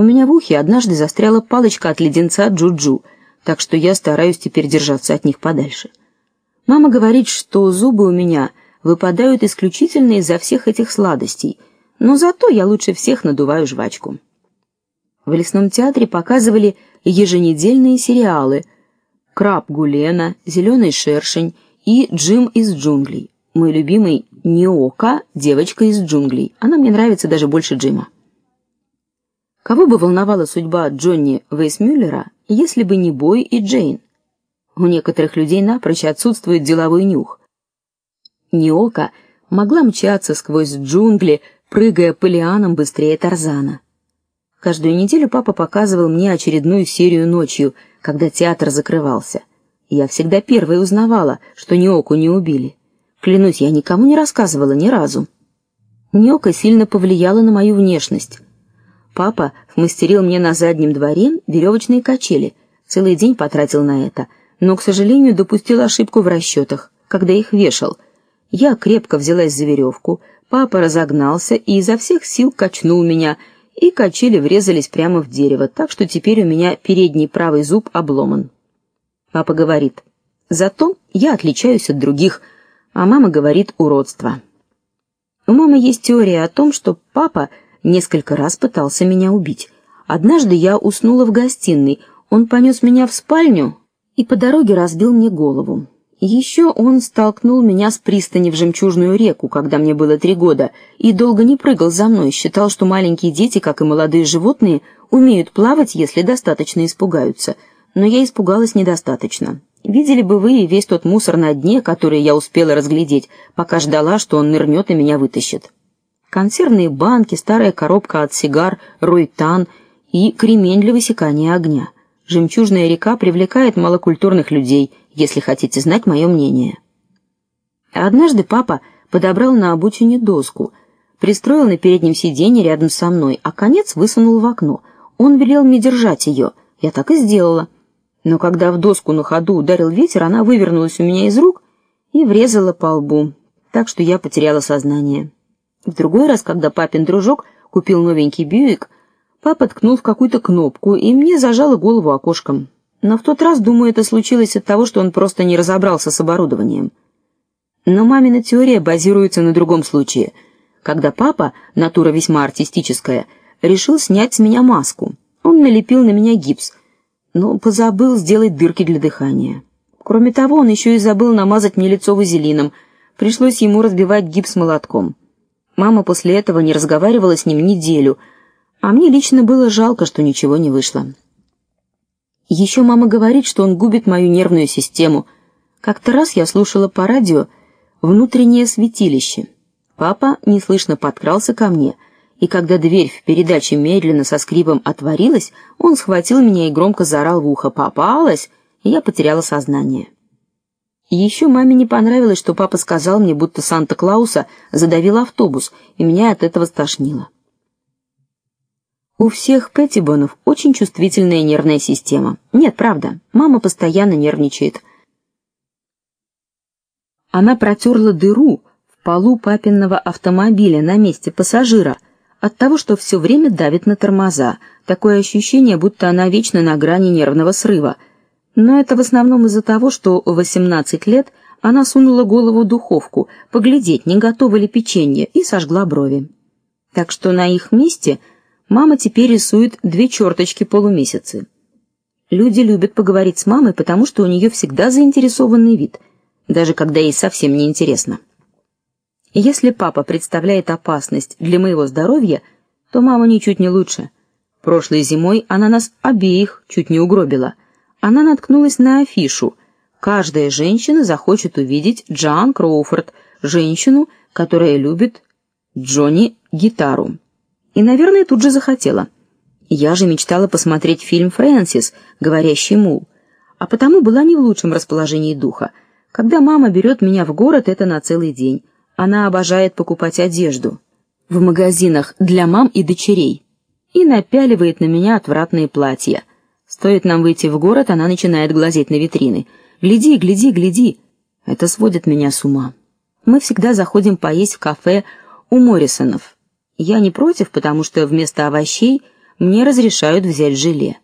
У меня в ухе однажды застряла палочка от леденца Джуджу, так что я стараюсь теперь держаться от них подальше. Мама говорит, что зубы у меня выпадают исключительно из-за всех этих сладостей, но зато я лучше всех надуваю жвачку. В лесном театре показывали еженедельные сериалы Краб Гулена, Зеленый шершень и Джим из джунглей. Мой любимый Ниока, девочка из джунглей. Она мне нравится даже больше Джима. Кого бы волновала судьба Джонни Вейсмюллера, если бы не Бой и Джейн? У некоторых людей напрочь отсутствует деловой нюх. Ниока могла мчаться сквозь джунгли, прыгая по лианам быстрее Тарзана. Каждую неделю папа показывал мне очередную серию ночью, когда театр закрывался. Я всегда первой узнавала, что Ниоку не убили. Клянусь, я никому не рассказывала ни разу. Ниока сильно повлияла на мою внешность. Папа смастерил мне на заднем дворе веревочные качели. Целый день потратил на это, но, к сожалению, допустил ошибку в расчетах, когда их вешал. Я крепко взялась за веревку, папа разогнался и изо всех сил качнул меня, и качели врезались прямо в дерево, так что теперь у меня передний правый зуб обломан. Папа говорит: "Зато я отличаюсь от других", а мама говорит: "Уродство". У мамы есть теория о том, что папа несколько раз пытался меня убить. Однажды я уснула в гостиной. Он понес меня в спальню и по дороге разбил мне голову. Еще он столкнул меня с пристани в жемчужную реку, когда мне было три года, и долго не прыгал за мной, считал, что маленькие дети, как и молодые животные, умеют плавать, если достаточно испугаются. Но я испугалась недостаточно. Видели бы вы весь тот мусор на дне, который я успела разглядеть, пока ждала, что он нырнет и меня вытащит консервные банки, старая коробка от сигар Ройтан и кремень для высекания огня. Жемчужная река привлекает малокультурных людей, если хотите знать мое мнение. Однажды папа подобрал на обочине доску, пристроил на переднем сиденье рядом со мной, а конец высунул в окно. Он велел мне держать ее. Я так и сделала. Но когда в доску на ходу ударил ветер, она вывернулась у меня из рук и врезала по лбу, так что я потеряла сознание. В другой раз, когда папин дружок купил новенький Бьюик, папа ткнул в какую-то кнопку, и мне зажало голову окошком. Но в тот раз, думаю, это случилось от того, что он просто не разобрался с оборудованием. Но мамина теория базируется на другом случае, когда папа, натура весьма артистическая, решил снять с меня маску. Он налепил на меня гипс, но позабыл сделать дырки для дыхания. Кроме того, он еще и забыл намазать мне лицо вазелином. Пришлось ему разбивать гипс молотком. Мама после этого не разговаривала с ним неделю, а мне лично было жалко, что ничего не вышло. Еще мама говорит, что он губит мою нервную систему. Как-то раз я слушала по радио внутреннее святилище. Папа неслышно подкрался ко мне, и когда дверь в передаче медленно со скрипом отворилась, он схватил меня и громко заорал в ухо: "Попалась!" И я потеряла сознание. И еще маме не понравилось, что папа сказал мне, будто Санта-Клауса задавил автобус, и меня от этого стошнило. У всех Петтибонов очень чувствительная нервная система. Нет, правда. Мама постоянно нервничает. Она протерла дыру в полу папиного автомобиля на месте пассажира от того, что все время давит на тормоза. Такое ощущение, будто она вечно на грани нервного срыва. Но это в основном из-за того, что в 18 лет она сунула голову в духовку, поглядеть, не готово ли печенье, и сожгла брови. Так что на их месте мама теперь рисует две черточки полумесяцы. Люди любят поговорить с мамой, потому что у нее всегда заинтересованный вид, даже когда ей совсем не интересно. Если папа представляет опасность для моего здоровья, то мама ничуть не лучше. Прошлой зимой она нас обеих чуть не угробила она наткнулась на афишу. Каждая женщина захочет увидеть Джан Кроуфорд, женщину, которая любит Джонни гитару. И, наверное, тут же захотела. Я же мечтала посмотреть фильм Фрэнсис, говорящий мул, а потому была не в лучшем расположении духа. Когда мама берет меня в город, это на целый день. Она обожает покупать одежду в магазинах для мам и дочерей и напяливает на меня отвратные платья. Стоит нам выйти в город, она начинает глазеть на витрины. Гляди, гляди, гляди. Это сводит меня с ума. Мы всегда заходим поесть в кафе у Моррисонов. Я не против, потому что вместо овощей мне разрешают взять желе.